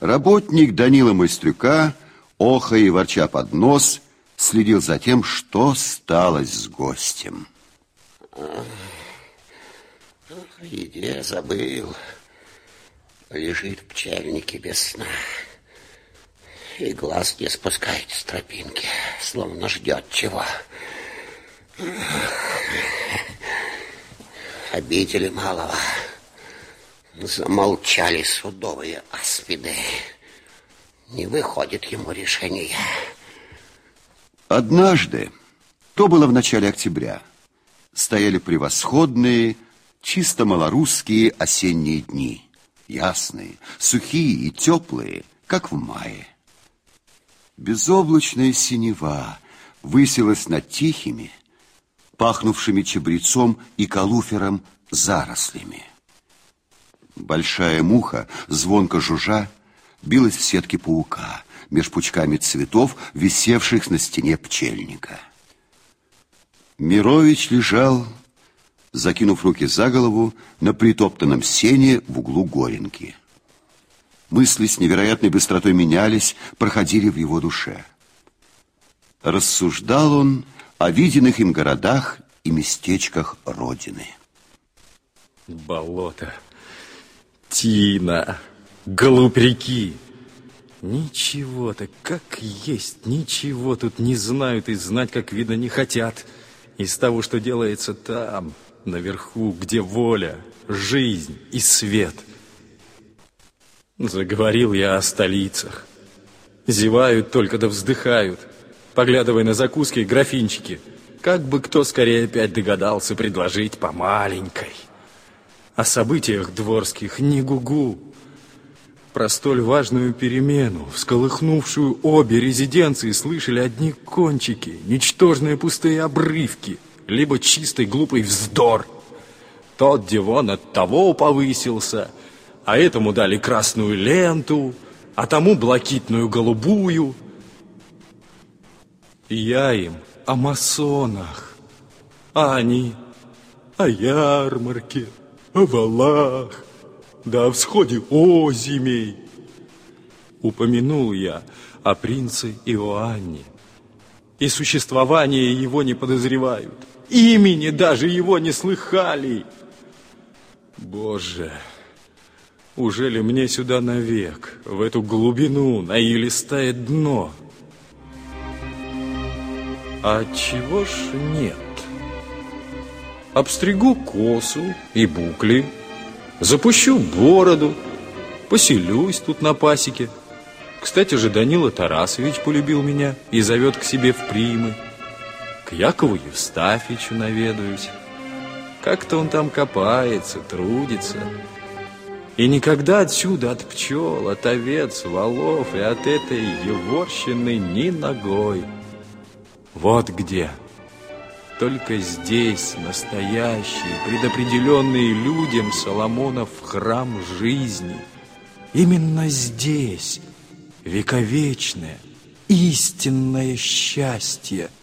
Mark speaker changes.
Speaker 1: Работник Данила Майстрюка, охая и ворча под нос, следил за тем, что сталось с гостем.
Speaker 2: Еде забыл. Лежит в пчельнике без сна. И глаз не спускает с тропинки, словно ждет чего. Обители малого. Замолчали судовые аспиды. Не выходит ему решение.
Speaker 1: Однажды, то было в начале октября, стояли превосходные, чисто малорусские осенние дни. Ясные, сухие и теплые, как в мае. Безоблачная синева высилась над тихими, пахнувшими чабрецом и калуфером зарослями. Большая муха, звонко жужжа, билась в сетке паука меж пучками цветов, висевших на стене пчельника. Мирович лежал, закинув руки за голову, на притоптанном сене в углу горенки. Мысли с невероятной быстротой менялись, проходили в его душе. Рассуждал он о виденных им городах и местечках Родины.
Speaker 3: Болото. Тина, голубь реки. Ничего-то, как есть, ничего тут не знают и знать, как видно, не хотят. Из того, что делается там, наверху, где воля, жизнь и свет. Заговорил я о столицах. Зевают только да вздыхают, поглядывая на закуски и графинчики. Как бы кто скорее опять догадался предложить по маленькой о событиях дворских не гугу. Про столь важную перемену, всколыхнувшую обе резиденции, слышали одни кончики, ничтожные пустые обрывки, либо чистый глупый вздор. Тот Дивон от того повысился, а этому дали красную ленту, а тому блакитную голубую. Я им о масонах, а они о ярмарке о валах, да о всходе озимей. Упомянул я о принце Иоанне, и существование его не подозревают, имени даже его не слыхали. Боже, уже ли мне сюда навек, в эту глубину, на илистое дно? А чего ж нет? Обстригу косу и букли, запущу бороду, поселюсь тут на пасеке. Кстати же, Данила Тарасович полюбил меня и зовет к себе в примы. К Якову Евстафичу наведаюсь. Как-то он там копается, трудится. И никогда отсюда, от пчел, от овец, валов и от этой еворщины ни ногой. Вот где только здесь настоящий, предопределенный людям Соломонов храм жизни. Именно здесь вековечное, истинное счастье –